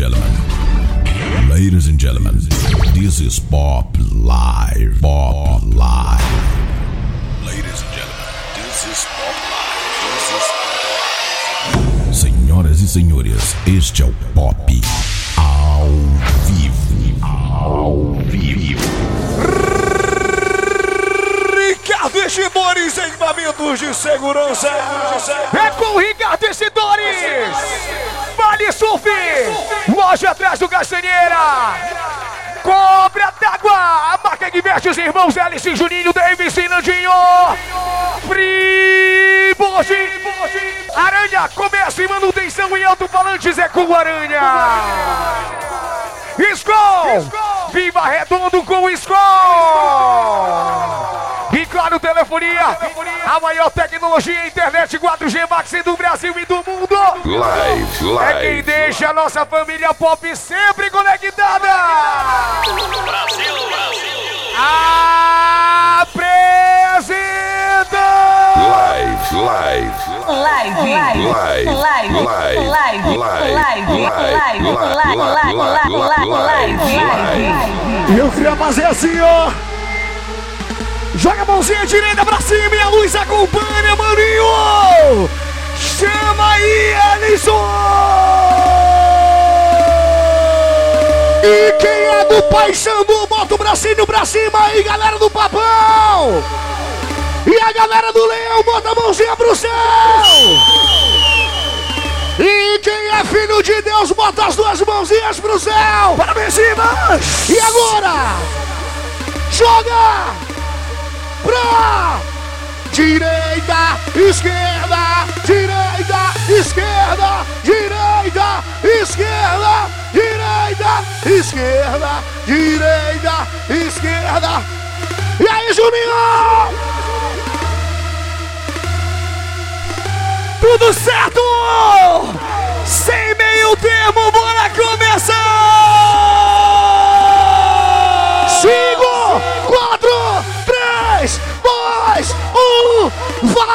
gentlemen, ladies and gentlemen, this is Pop Live. Pop Live. Ladies and gentlemen, this is Pop Live. This is Senhoras e senhores, este é o Pop ao vivo. Ao vivo. Ricardo Estidores, equipamentos de segurança. É com Ricardo Estidores. Vale Surf. Loja atrás do Castanheira. Cobra d'água. A marca que veste os irmãos Alice, Juninho, Davis e Nandinho. Fribourg. Aranha, comércio e manutenção em alto-falantes é com Aranha. Skol! Viva Redondo com o Skol! Claro, telefonia, a maior tecnologia internet 4G Max do Brasil e do mundo. Live, É quem deixa a nossa família pop sempre conectada. Brasil, Brasil. Apresenta! Live, live. Live, live, Live, live, live, live, live, live, live, live, live, live, live, live. Eu queria fazer assim, ó. Joga a mãozinha direita pra cima e a luz acompanha, maninho! Chama aí, Alisson! E quem é do Pai Xandu, bota o bracinho pra cima aí, galera do Papão! E a galera do Leão, bota a mãozinha pro céu! E quem é filho de Deus, bota as duas mãozinhas pro céu! Parabéns, irmãs! E agora? Joga! Pra direita, esquerda, direita, esquerda, direita, esquerda, direita, esquerda, direita, esquerda. E aí, Juninho? Tudo certo? Sem meio termo, bora começar! Cinco, con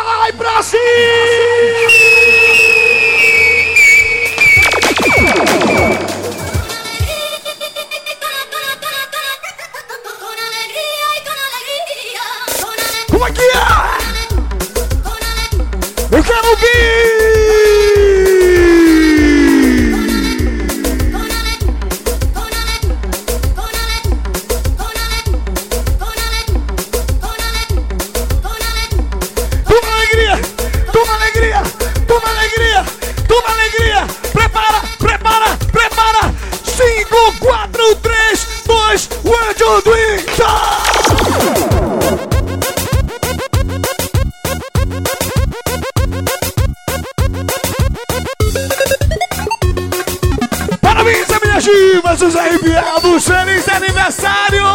alegría, Como é que é? Eu quero ouvir! 1, 2, 3, Parabéns, minhas divas, os arrepiados! Feliz aniversário!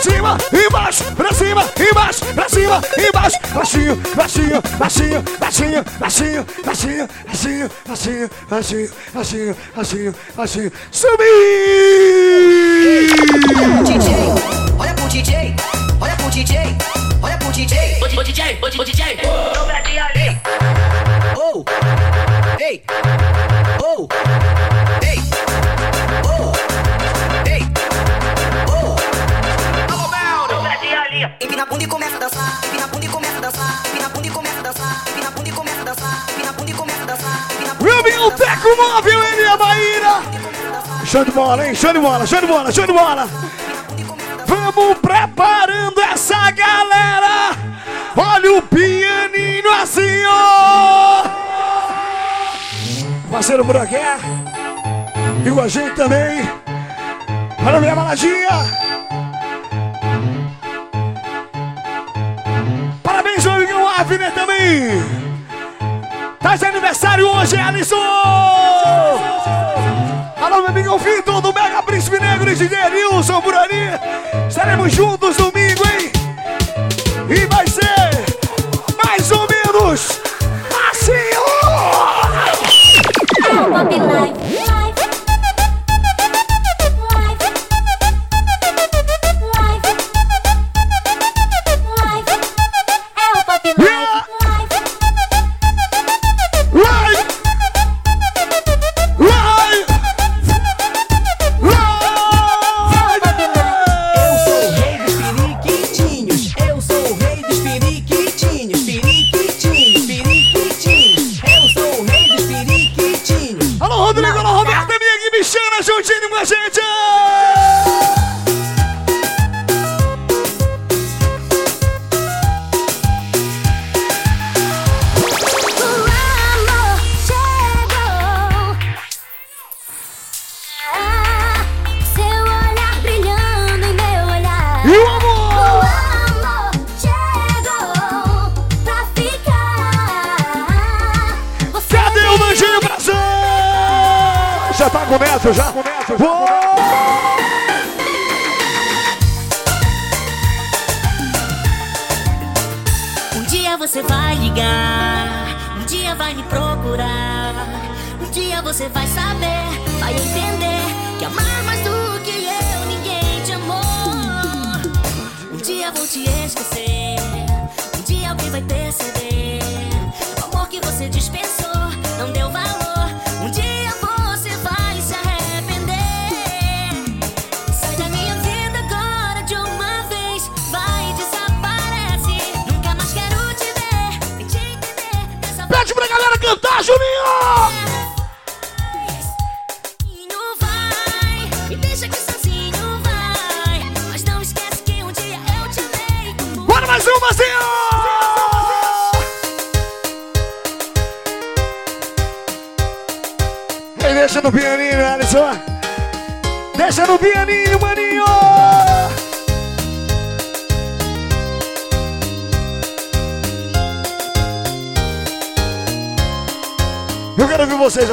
cima, embaixo, pra cima, embaixo, pra cima, embaixo, baixinho, baixinho, baixinho, baixinho, baixinho, baixinho, baixinho, baixinho, baixinho, baixinho, baixinho, baixinho, subir! DJ, olha pro DJ, olha pro DJ, olha pro DJ. Ô, DJ, ô, DJ. Mete ali. Oh, ei, Móvel, ele e a Maíra! Show de bola, hein? Show de bola, show de bola, show de bola! Vamos preparando essa galera! Olha o pianinho assim, ó! Parceiro Buraqué, e com a gente também. Olha minha baladinha! Parabéns, meu amigão Avner também! Tá de aniversário hoje, Alisson! Alô, meu amigo Vitor do Mega Príncipe Negro e DJ Nilson por ali. Estaremos juntos domingo, hein?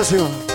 对。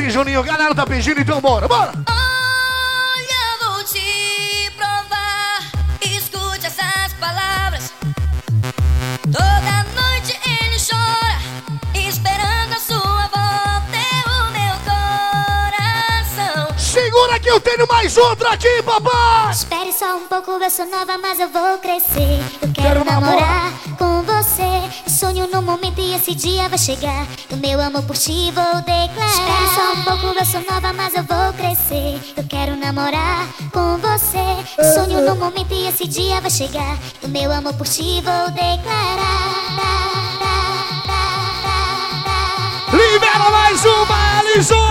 assim, Juninho. Galera tá pedindo, então bora, bora! Olha, vou te provar. Escute essas palavras. Toda noite ele chora, esperando a sua volta. É o meu coração. Segura que eu tenho mais outra aqui, papai! Espere só um pouco, eu sou nova, mas eu vou crescer. Eu quero, quero namorar. namorar. Sonho no momento e esse dia vai chegar. O meu amor por ti vou declarar. Espera só um pouco, eu sou nova, mas eu vou crescer. Eu quero namorar com você. Sonho no momento e esse dia vai chegar. O meu amor por ti vou declarar. Libera mais uma, Alisson!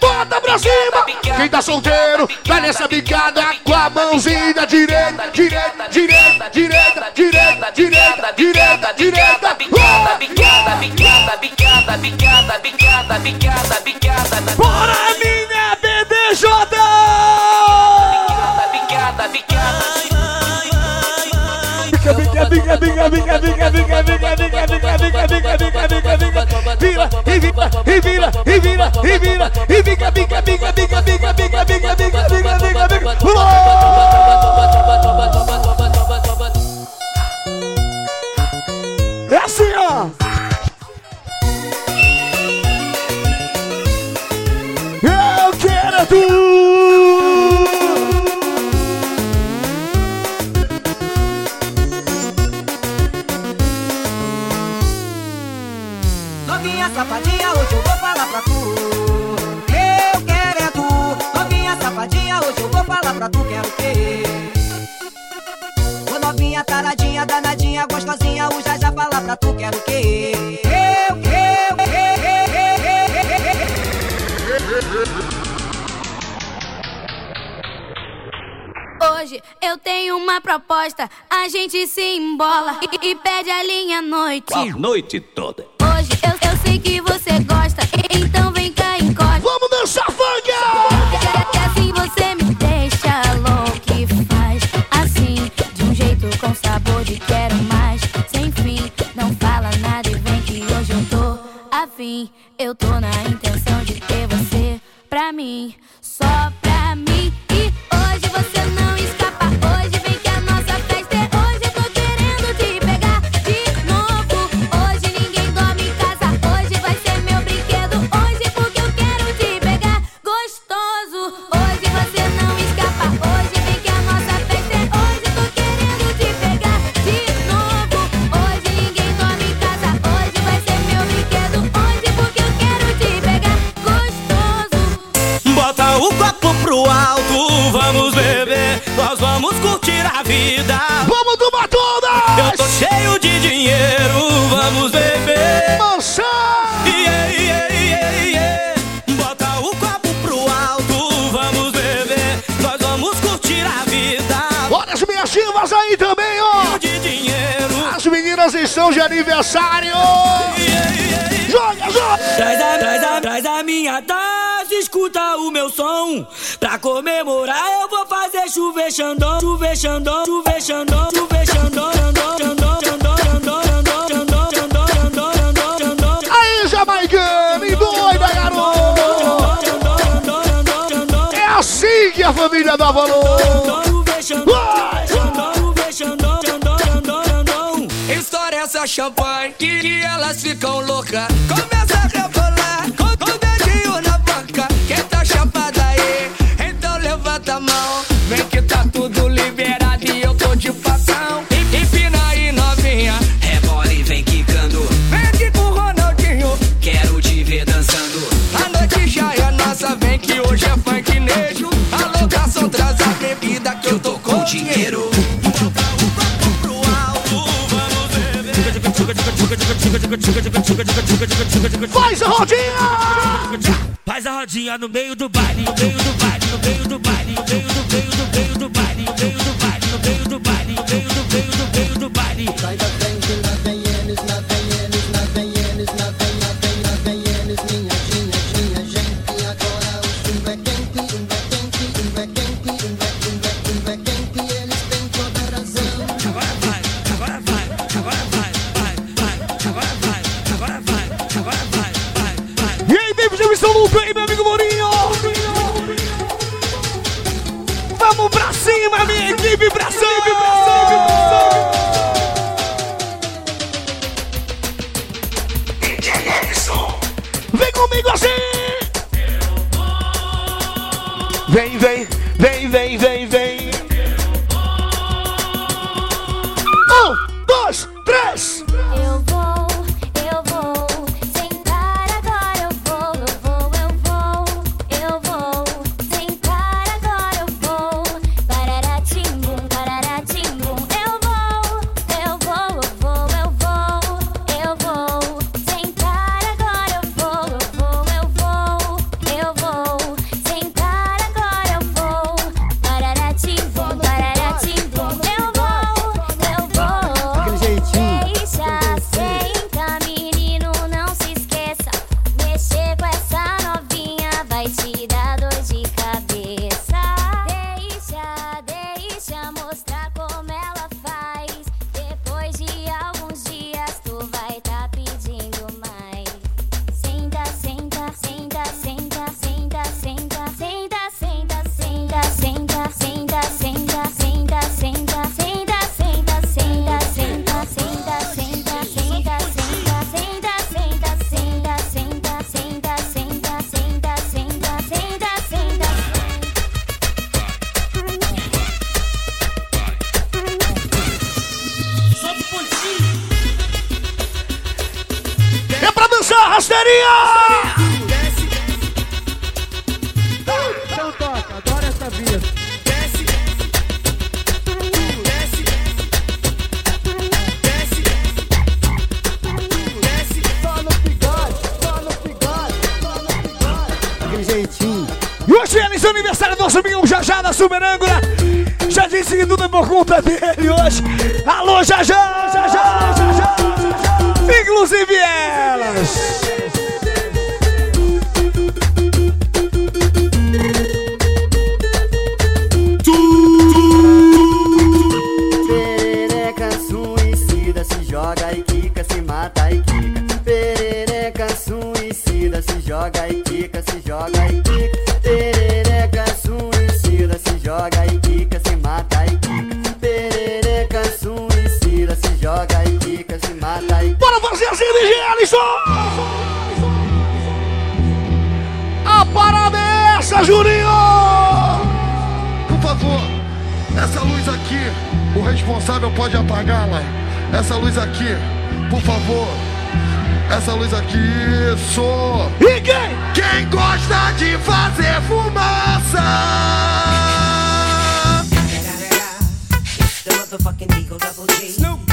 bota pra cima. Quem tá solteiro, dá nessa bicada com a mãozinha direita, direita, direita, direita, direita, direita, direita, direita. Bicada, bicada, bicada, bicada, bicada, bicada, bicada, bicada. Bora, minha BDJ! Bicada, bicada, bicada. Bica, bica, bica, bica, bica, bica, bica, bica. Vira, e vira, e vira, e bica, bica, bica, bica, bica, bica, bica, bica, bica, bica, bica. É assim, ó. Eu quero tu. Tu. Quero o quê? Eu, eu, eu, Hoje eu tenho uma proposta, a gente se embola e, e pede a linha à noite. A noite toda. Hoje eu, eu sei que você Eu tô na vida. Vamos tomar Eu tô todas! cheio de dinheiro, vamos beber. Mansão! Yeah, yeah, yeah, yeah. Bota o copo pro alto, vamos beber, nós vamos curtir a vida. Olha as minhas chivas aí também, ó! De dinheiro. As meninas estão de aniversário! Yeah, yeah, yeah. Joga, joga! Traz a, traz a, traz a minha taça, escuta o meu som. Pra comemorar eu vou fazer chover xandão, chover xandão, chover xandão, chover xandão, xandão, xandão, xandão, xandão, xandão, xandão, xandão, xandão, xandão, xandão, Aí, jamaicano, e doida, garoto! É assim que a família dá valor! Estoura essa champanhe que, que elas ficam loucas. Começa a levanta a mão. Vem que tá tudo liberado e eu tô de facão. E- Empina aí, novinha. Rebola e vem quicando. Vem aqui com o Ronaldinho. Quero te ver dançando. A noite já é nossa, vem que hoje é funk nejo. A locação traz a bebida que eu tô com dinheiro. Faz a rodinha! Faz a rodinha no meio do baile, no meio do baile, no meio aqui, o responsável pode apagá-la. Essa luz aqui, por favor. Essa luz aqui, isso. E quem? Quem gosta de fazer fumaça?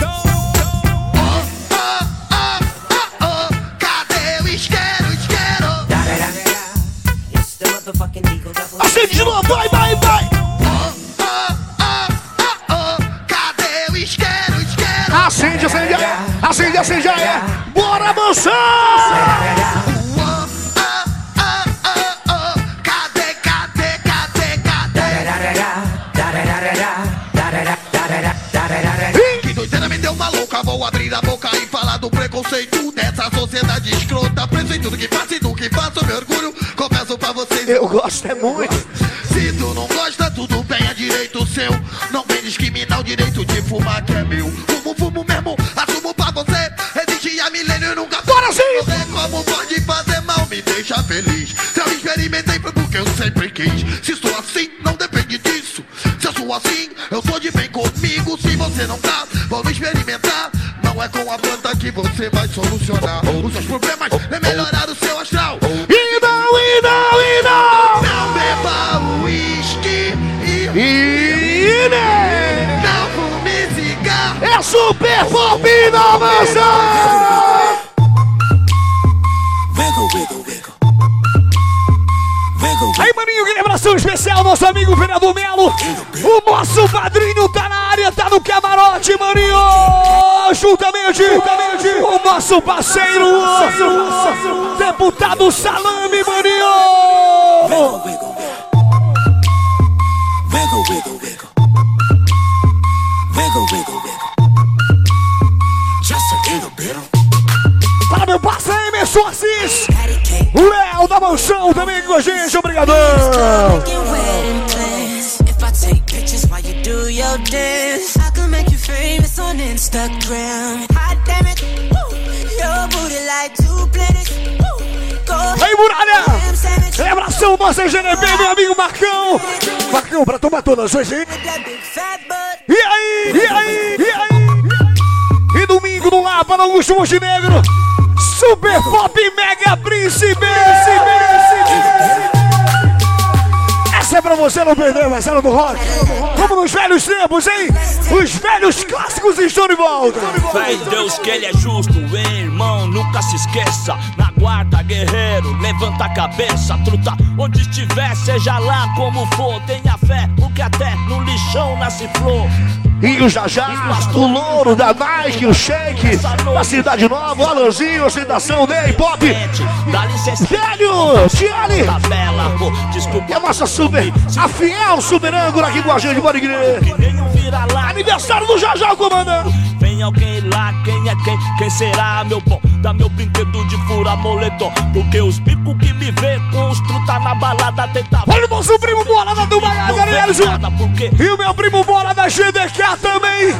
Oh, acende, acende, é! Bora oh, cadê, cadê, cadê, cadê? Que doideira me deu uma louca, vou abrir a boca e falar do preconceito dessa sociedade escrota. Preso em tudo que faço e do que faço, meu orgulho. Confesso pra vocês. Eu gosto é muito. Se tu não gosta, tudo bem, é direito seu. Não vem discriminar o direito de fumar que é meu. Nunca Bora sim! Você como pode fazer mal, me deixa feliz. Se eu experimentei foi porque eu sempre quis. Se sou assim, não depende disso. Se eu sou assim, eu sou de bem comigo. Se você não tá, vamos experimentar. Não é com a planta que você vai solucionar os seus problemas, é melhorar o seu astral. E não, e não, e não! Não beba uísque e E né? não fume cigarro. É super pop inovação! Maninho, aquele abração especial, nosso amigo Fernando Melo. O nosso padrinho tá na área, tá no camarote, maninho. Juntamente, juntamente o nosso parceiro, o deputado Salame, maninho. Para meu parceiro Emerson Assis. Léo da Mansão também com a gente, obrigadão! Aí, muralha! Celebração, é, você GNB, meu amigo Marcão! Marcão, pra tomar todas hoje, hein? E aí? E aí? E aí? Domingo no Lapa, Augusto Montenegro. Super Pop Mega Príncipe. Essa é pra você não perder, Marcelo do Rock. Como nos velhos tempos, hein? Os velhos clássicos estão de volta. Em Deus que ele é justo, irmão, nunca se esqueça. Na guarda, guerreiro, levanta a cabeça, truta. Onde estiver, seja lá como for, tenha fé, porque até no lixão nasce flor. E o Jajá, o Louro, da Nike, o Shake, da Cidade Nova, o Alanzinho, ostentação Ney Pop. Velho, Tiane, é a nossa super, a fiel super âncora aqui com a gente, pode crer. Aniversário do Jajá, comandante. Alguém lá, quem é quem? Quem será, meu bom? Dá meu brinquedo de fura moletom. Porque os bicos que me vê com os truta na balada tenta. Olha o nosso primo Bola do galera. Porque E o meu primo Bola da GDK também.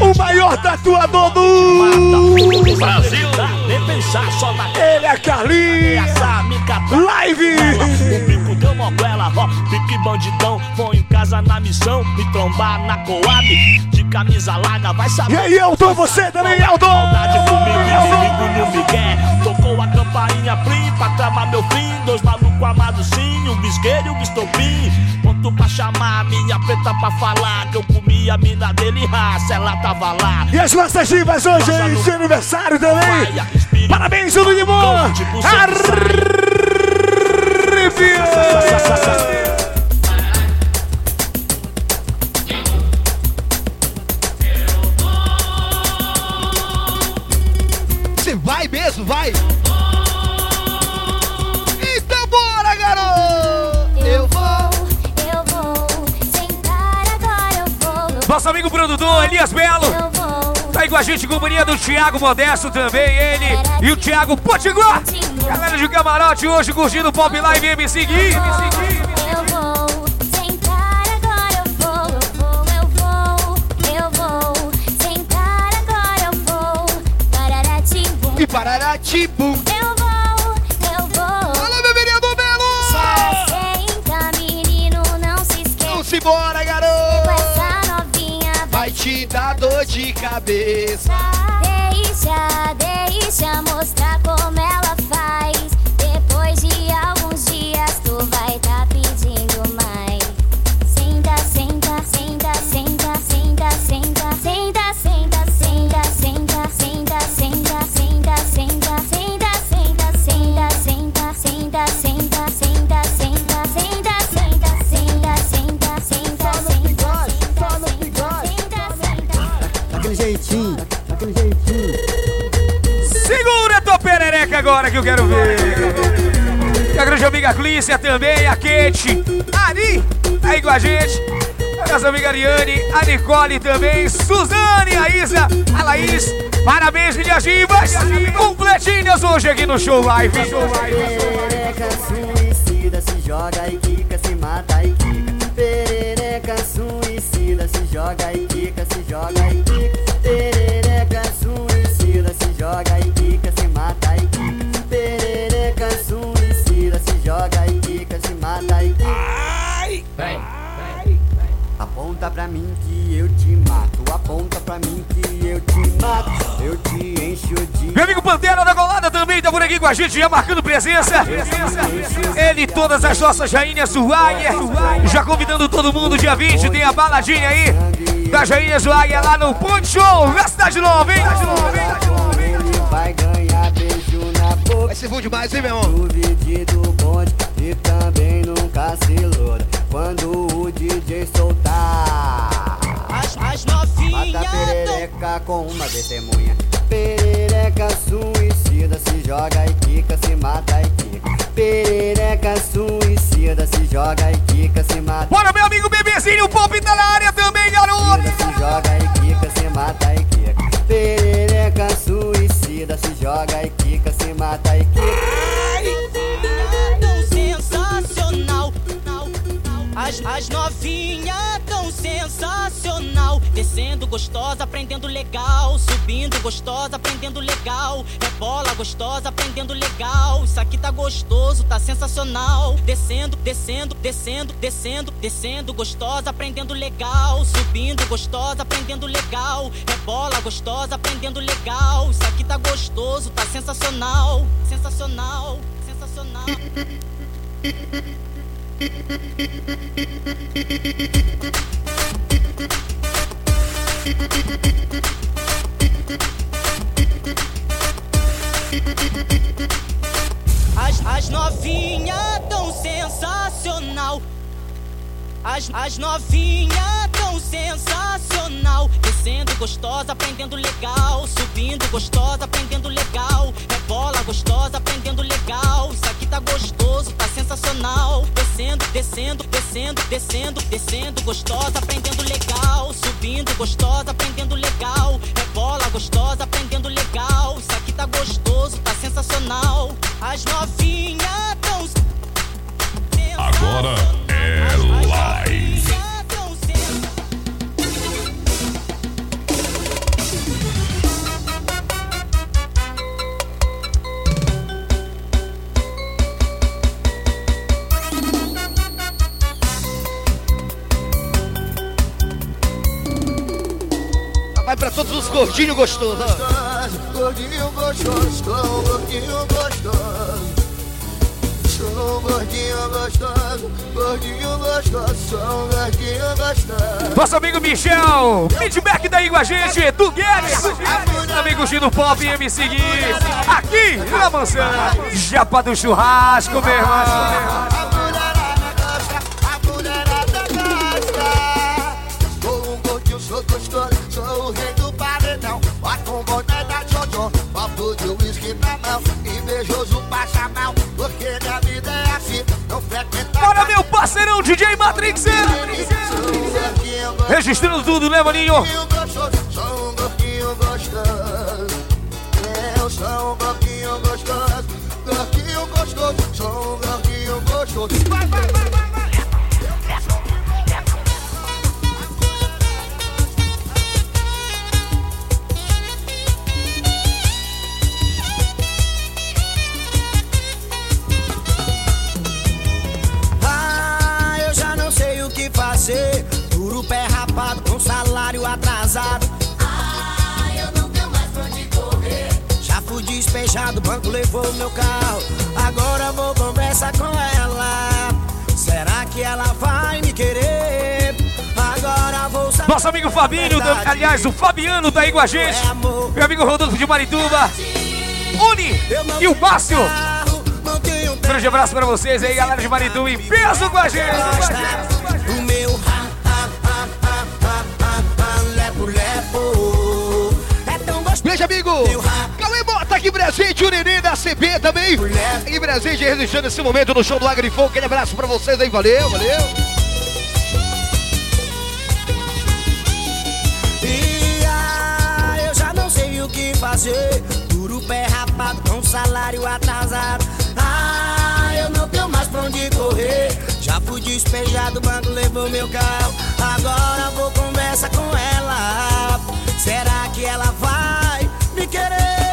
O maior tatuador do Brasil. Nem pensar só na Ele é Carlinhos. essa mica Live. Moguela, ó, pique bandidão. Vou em casa na missão, me trombar na coab. De camisa larga, vai E saber. aí, Elton, você também, Elton. Saudade comigo, comigo no Miguel. Tocou a campainha plim pra tramar meu fim. Dois malucos amados sim, o bisqueiro e o bistopim. Ponto pra chamar minha preta pra falar. Que eu comi a mina dele, raça, ela tava lá. E as nossas divas hoje? De aniversário também. Parabéns, tudo de bom. Você vai mesmo, vai? Então bora, garoto! Eu vou, eu vou sentar agora, eu vou. Nosso amigo produtor Elias Belo. Eu vou. Tá aí com a gente, companhia do Thiago Modesto também, ele e o Thiago Potiguar. Galera de camarote hoje curtindo o Pop Live MC Gui. Eu vou sentar agora, eu vou, eu vou, eu vou, eu vou sentar agora, eu vou. Pararatimbu. E Pararatibu. Eu vou, eu vou. Alô, meu vereador Belo! Senta, menino, não se esqueça. Vamos embora, Com garoto! essa novinha Vai te dar dor de cabeça. Amiga Clícia também, a Kate, a Ari, tá aí com a gente. A nossa amiga Ariane, a Nicole também, Suzane, a Isa, a Laís. Parabéns, minhas divas. Completinhas hoje aqui no Show Live. Perereca suicida, se joga e quica, se pra mim que eu te mato, aponta pra mim que eu te mato, eu te encho de Meu amigo Pantera da Golada também tá por aqui com a gente, já marcando presença. Ele e todas as nossas rainhas do Águia. Já convidando todo mundo, dia 20, tem a baladinha aí das rainhas do Águia lá no Ponte Show, na Cidade Nova, hein? Ele vai ganhar beijo na boca. Vai ser bom demais, hein, meu irmão? Duvide do bonde e também nunca se iluda quando o DJ soltar. As, as Mata novinhas perereca com uma testemunha. Perereca suicida se joga e quica, se mata e quica. Perereca suicida se joga e quica, se mata. Bora, meu amigo bebezinho, o Pop tá na área também, garoto. Se joga e quica, se mata e quica. Perereca suicida se joga e quica, se mata e quica. As, as novinhas tão sensacional. Descendo gostosa aprendendo legal. Subindo gostosa, aprendendo legal. Rebola gostosa, aprendendo legal. Isso aqui tá gostoso, tá sensacional. Descendo, descendo, descendo, descendo, descendo gostosa, aprendendo legal. Subindo gostosa, aprendendo legal. Rebola gostosa, aprendendo legal. Isso aqui tá gostoso, tá sensacional. Sensacional, sensacional. As, as novinha tão sensacional. As, as novinha tão sensacional. Descendo gostosa, aprendendo legal. Subindo gostosa, aprendendo legal. Rebola gostosa, aprendendo legal. Isso aqui tá gostoso, tá sensacional. Descendo, descendo, descendo, descendo, descendo gostosa, aprendendo legal. Subindo gostosa, aprendendo legal. Rebola gostosa, aprendendo legal. Isso aqui tá gostoso, tá sensacional. As novinha tão Agora é live. Todos os gordinhos gostosos. Gordinho gostoso, sou um gordinho gostoso. Sou um gordinho gostoso, gordinho gostoso, sou um gordinho gostoso. Nosso amigo Michel, feedback daí com a gente, do Guedes, amigo Gino Pop e MC Gui, aqui na mansão, Japa do Churrasco, meu irmão. Copo de uísque na mão. Invejoso passa mal, porque minha vida é assim. Não frequenta. Bora, meu parceirão DJ Matrix! Registrando tudo, né, maninho? Sou um gordinho gostoso. Eu sou um gordinho gostoso. Gordinho gostoso. Sou um gordinho gostoso. Vai, vai, vai, vai, despejado, o banco levou meu carro. Agora vou conversar com ela. Será que ela vai me querer? Agora vou saber. Nosso amigo Fabinho, da- aliás, o Fabiano tá aí com a gente. Meu amigo Rodolfo de Marituba. Uni e o Márcio. Grande abraço pra vocês aí, galera de Marituba, em peso com a gente. O meu ha, ha, ha, ha, ha, ha, ha, lepo, lepo. É tão gostoso. Beijo, amigo! Cauê Bota aqui presente, o Nenê da CB também. Aqui presente, registrando esse momento no show do Agrifon. Aquele abraço pra vocês aí, valeu, valeu. E ah, eu já não sei o que fazer. Duro pé rapado com salário atrasado. Ah, eu não tenho mais pra onde correr. Já fui despejado, o banco levou meu carro. Agora vou conversar com ela. Será que ela vai me querer?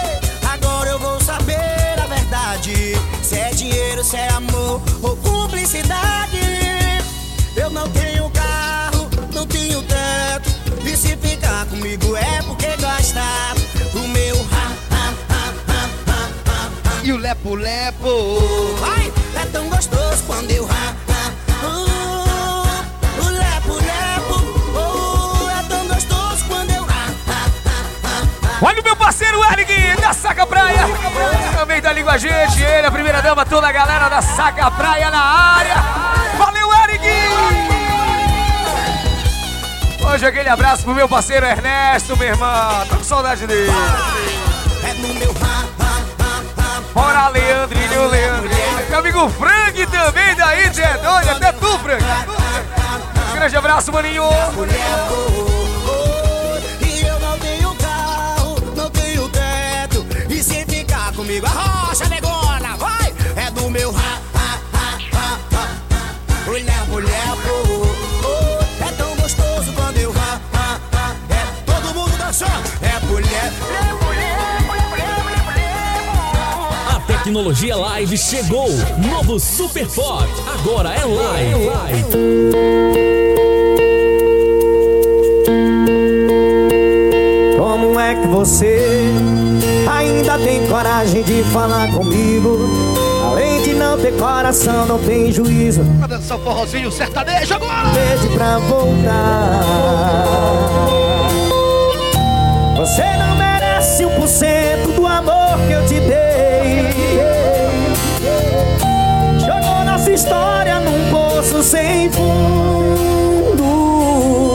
Lepo Lepo. Vai, é tão gostoso quando eu ha, uh, O lepo, lepo. Oh, é tão gostoso quando eu ha. Olha o meu parceiro Eric da Saca Praia. Também tá ali com a gente. Ele, a primeira dama, toda a galera da Saca Praia na área. Valeu, Eric! Hoje aquele abraço pro meu parceiro Ernesto, meu irmão. Tô com saudade dele. Bora, Leandrinho, Leandro. Meu amigo Frank também daí, Zé doido, até tu, Frank. Grande abraço, maninho. E eu não tenho carro, não tenho teto. E se ficar comigo, a rocha negona, vai! É do meu ha, ha, ha, ha, ha, ha. Mulher, mulher, tecnologia live chegou. Novo Super Pop. Agora é live. Como é que você ainda tem coragem de falar comigo? Além de não ter coração, não tem juízo. Pra dançar o forrozinho sertanejo agora! Pede pra voltar. Você não merece um por cento amor que eu te dei. Jogou nossa história num poço sem fundo.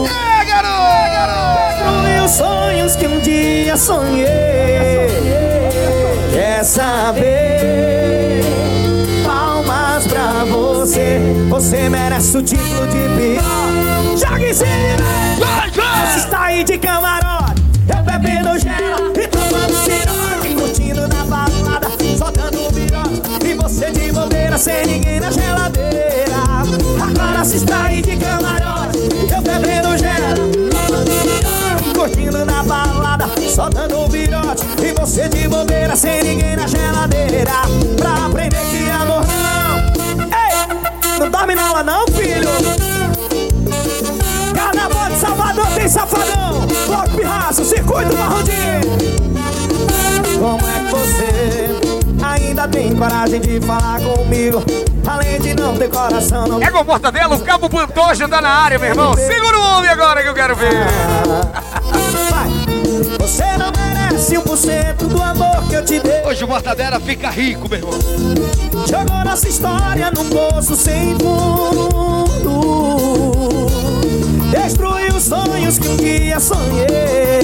É, garoto! Destruiu sonhos que um dia sonhei. Quer saber? Palmas pra você. Você merece o título de pior. Joga em cima! Você está aí de camarote. Eu bebendo gelo balada, soltando o virote. E você de bobeira sem ninguém na geladeira. Agora se está aí de camarote. Eu bebendo gelo. Curtindo na balada, só dando virote E você de bobeira, sem ninguém na geladeira Pra aprender que amor não Ei, não dorme na aula não, filho Carnaval de Salvador tem safadão Bloco Pirraço, circuito marrodinho Como é que você ainda tem coragem de falar comigo Além de não ter coração, não É com mortadela, o Cabo Pantoja tá na área, meu irmão. Segura o homem agora que eu quero ver. Vai. Você não merece um por cento do amor que eu te dei. Hoje o Mortadela fica rico, meu irmão. Jogou nossa história num poço sem fundo. Destruiu os sonhos que um dia sonhei.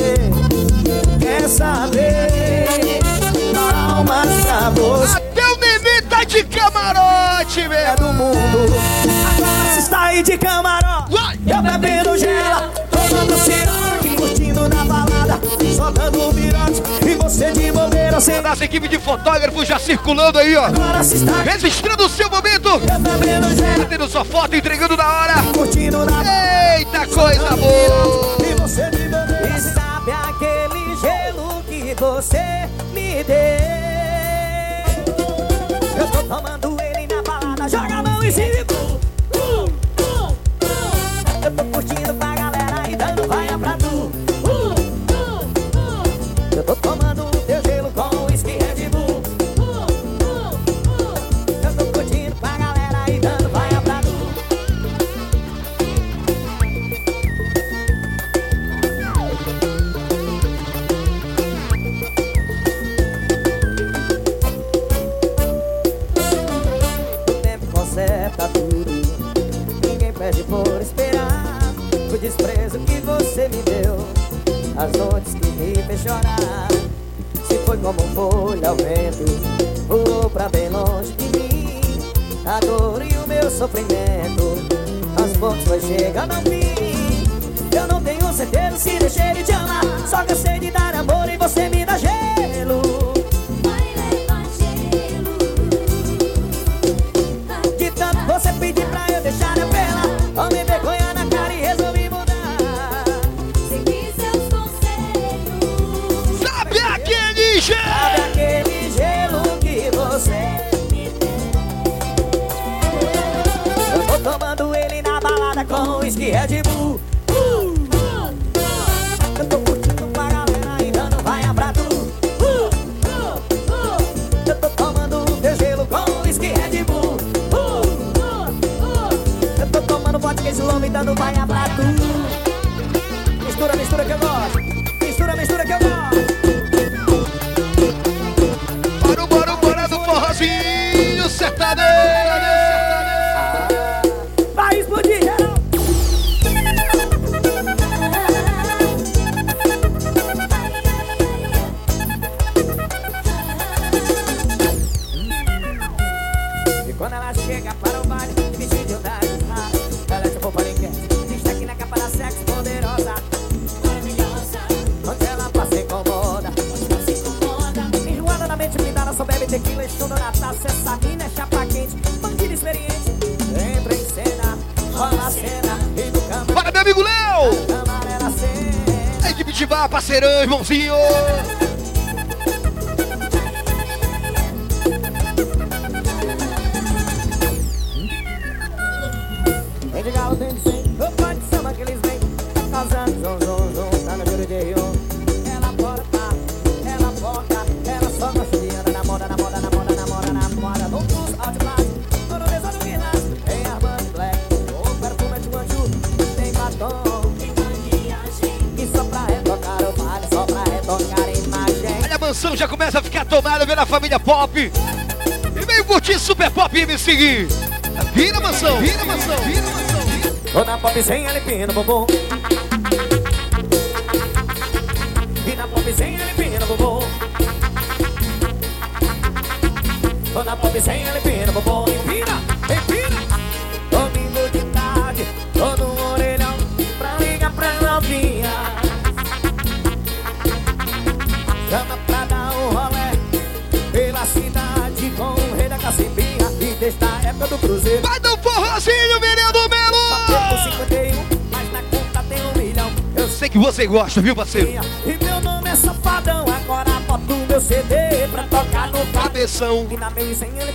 Aí de camarote. Eu bebendo gela, tomando siroque, curtindo na balada, só dando um virote. E você de bobeira sem Nossa equipe de fotógrafos já circulando aí, ó. Agora se está Registrando o seu momento. Eu bebendo gela, Batendo sua foto, entregando na hora. curtindo na Eita coisa boa. E você de bobeira E sabe aquele gelo que você me deu Eu tô tomando ele na balada Joga a mão em cima de galo tem de ser. Roupa de samba que eles vêm. casando zon zon zon tá na beira de rio. Ela porta, ela porta, ela só gosta de andar na moda, na moda, na moda, na moda, na moda. No plus, out blast, todo desado guirlas. Tem armando black, o perfume de um anjo. Tem batom, tem maquiagem. E só pra retocar o vale, só pra retocar a imagem. Olha a mansão, já começa a ficar tomada pela família pop. E vem curtir Super Pop e me seguir. Vira mansão, vira mansão, vira mansão. Dona Pop sem alipina, bombom. E na Pop sem alipina, bombom. Dona Pop sem alipina, você gosta, viu, parceiro? E meu nome é Safadão, agora boto meu CD pra tocar no Cabeção. E na meia sem ele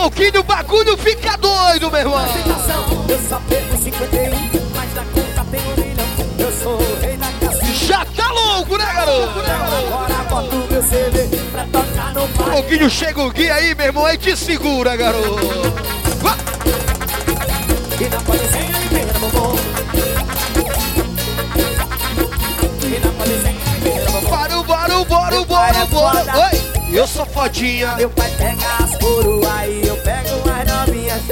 pouquinho o bagulho fica doido, meu irmão. Eu só perco 51, mas na conta tem um milhão. Eu sou o rei da. Já tá louco, né, garoto? Agora boto meu CD pra tocar no Um pouquinho chega o guia aí, meu irmão, aí te segura, garoto. E na bombom. E bombom. Bora, bora, bora, bora, bora. Oi, eu sou fodinha. Meu pai pega as coroas aí pego as novinhas.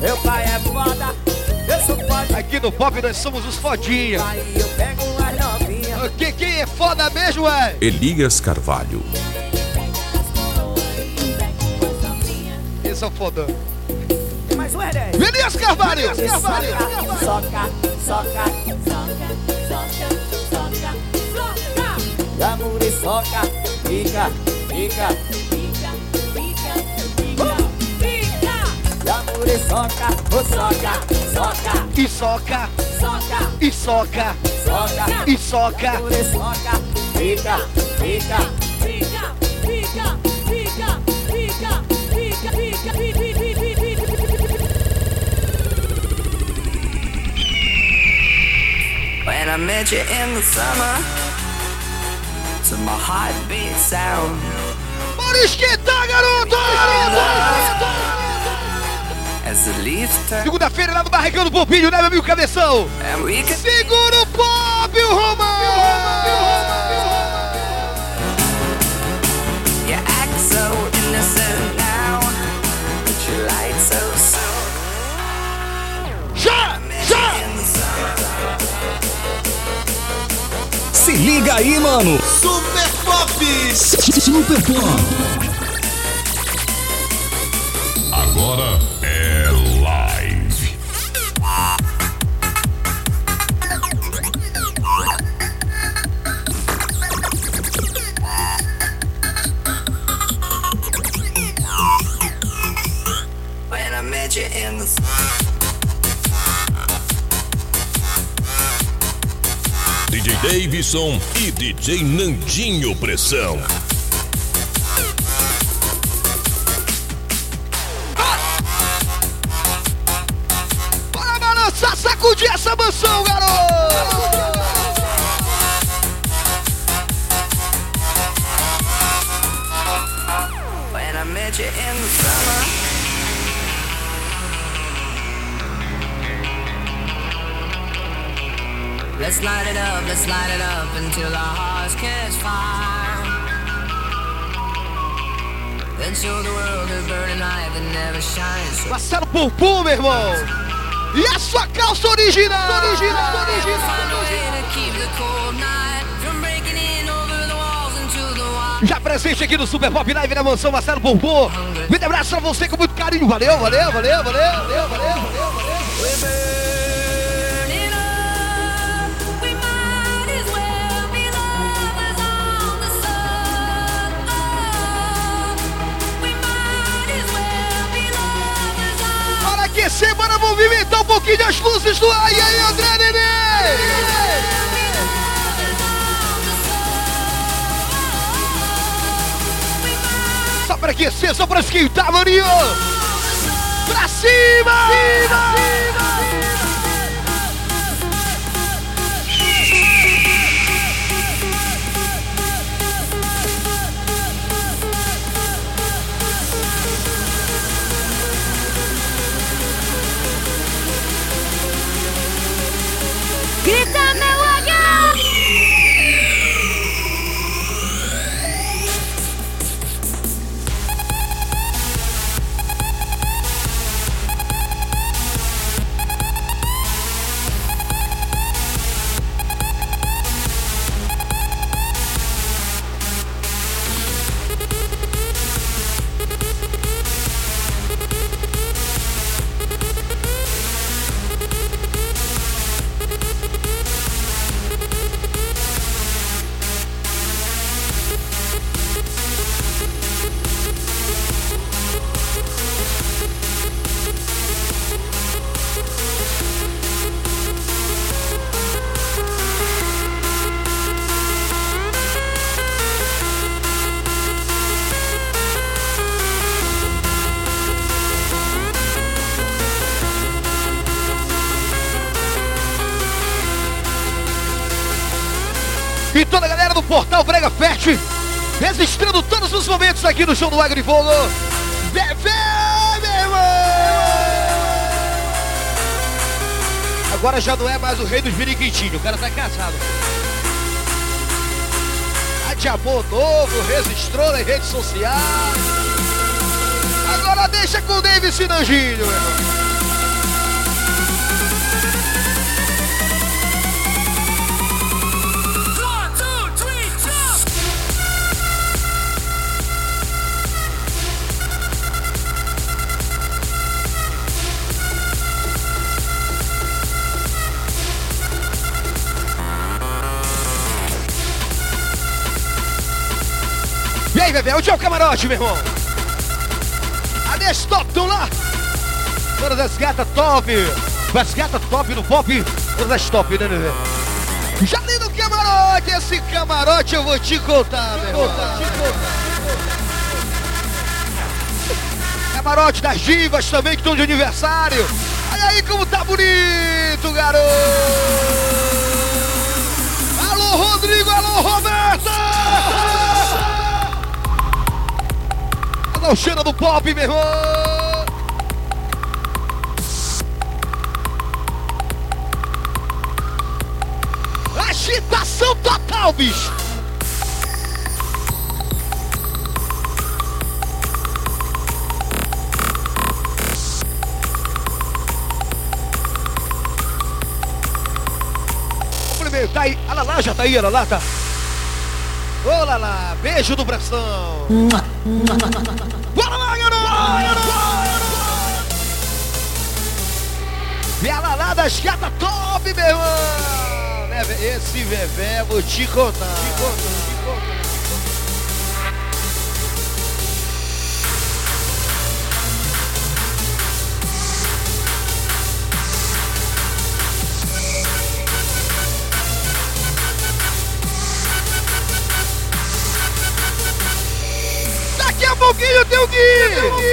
Meu pai é foda, eu sou foda. Aqui no Pop nós somos os fodinha. Aí eu pego as novinhas. Quem, quem é foda mesmo é? Elias Carvalho. Esse é o fodão. Mais um R10. Elias Carvalho. Elias Soca, Carvalho. soca, soca, E a muriçoca fica, fica. E a muriçoca, o soca, soca, E soca, soca, e soca, soca. e soca. A muriçoca fica, fica. When I met you in the summer, to my heartbeat sound. Bora esquentar, garoto! Leaves turn Segunda-feira lá no Barrigão do Pompinho, né, meu amigo Cabeção? Segura o pop, o Romão! Se liga aí, mano. Super Pop! Super Pop. Agora Davidson e DJ Nandinho Pressão. Pumpum, meu irmão! E a sua calça original! Original, original! Já presente aqui no Super Pop Live na mansão Marcelo Pumpum. Um abraço pra você com muito carinho. Valeu, valeu, valeu, valeu, valeu, valeu, valeu. aquecer, bora movimentar um pouquinho as luzes do ar. E aí, André Nenê! Só pra aquecer, só pra esquentar, Maninho! Pra cima! cima! グレータ Fest, registrando todos os momentos aqui no show do Agri Fogo. Bebê, meu irmão! Agora já não é mais o rei dos biriquitinhos, o cara tá casado. Amor novo, registrou nas redes sociais. Agora deixa com o David Sinanginho, meu irmão. Bebê, onde é o camarote, meu irmão? Cadê as top? Estão lá? Todas as gatas top. As gatas top no pop. Todas as top, né, bebê? Já ali no camarote, esse camarote eu vou te contar, meu irmão. Camarote das divas também que estão de aniversário. Olha aí como tá bonito, garoto. Alô, Rodrigo, alô, Roberta. Olha o cheiro do pop, meu irmão. Agitação total, bicho. Cumprimentar aí. Olha lá, já tá aí, olha lá, tá. Ô, Lala, beijo do bração. E a das gatas top, meu irmão. Esse bebê, vou te contar. Te contar, Gui!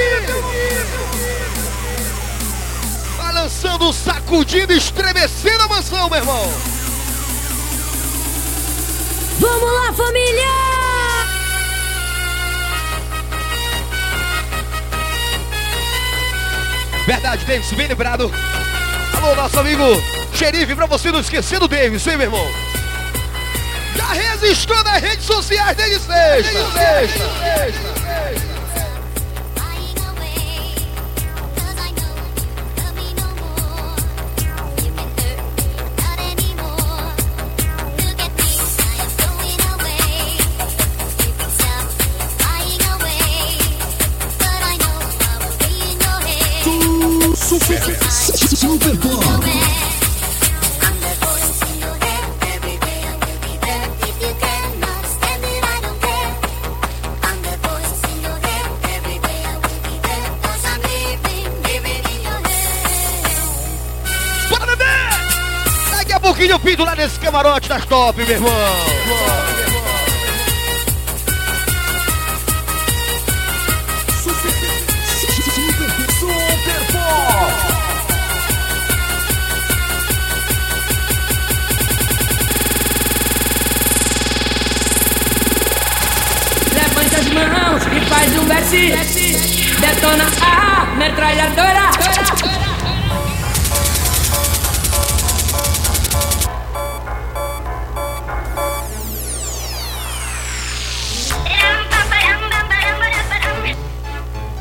Balançando, sacudindo, estremecendo a mansão, meu irmão! Vamos lá, família! Verdade, Davis, bem lembrado. Alô, nosso amigo xerife, pra você não esquecer do Davis, hein, meu irmão? Já registrou nas redes sociais desde sexta. Desde sexta. Super, Pop. Pouquinho pinto lá nesse camarote das top, meu irmão. A metralhadora.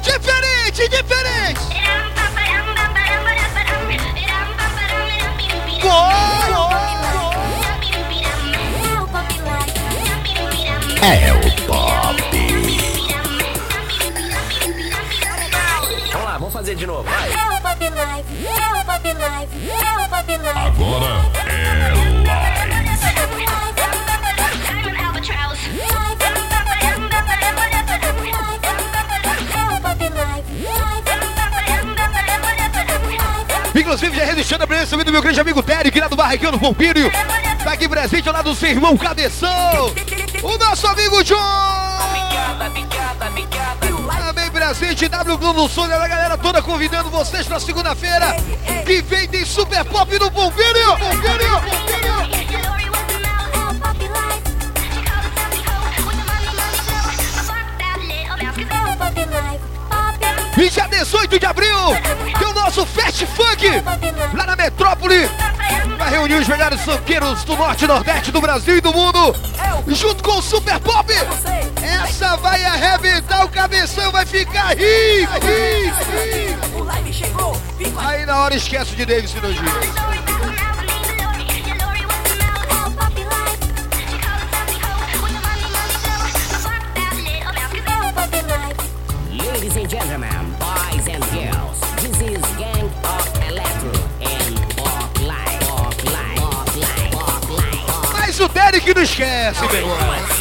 Diferente, diferente! É Fazer de novo. Vai. É o Pop Live, é o Pop Live, é o Pop Live. Agora é live. Inclusive, já registrando a presença do meu grande amigo Terry, que lá do Barricão do Pompírio. Tá aqui presente ao lado do seu irmão Cabeção. O nosso amigo John. Também presente, W Blue do Sul, a galera toda convidando vocês pra segunda-feira. Que vem tem Super Pop no Pompírio. Pompírio, Pompírio. E dia 18 de abril, tem o nosso Fast Funk lá na metrópole. Vai reunir os melhores funkeiros do norte e nordeste do Brasil e do mundo, junto com o Super Pop. Essa vai arrebentar o cabeção, vai ficar rico, rico, rico. Aí na hora esquece de Davis Cirurgia. Esquece, meu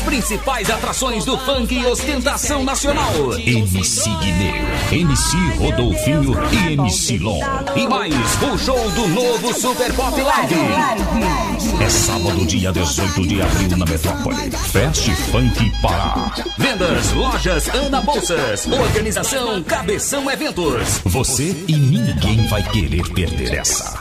Principais atrações do funk e ostentação nacional. MC Guineu, MC Rodolfinho e MC Lon. E mais o show do novo Super Pop Live. É sábado, dia 18 de abril na metrópole. Fast Funk Pará. Vendas, lojas, Ana Bolsas. Organização Cabeção Eventos. Você e ninguém vai querer perder essa.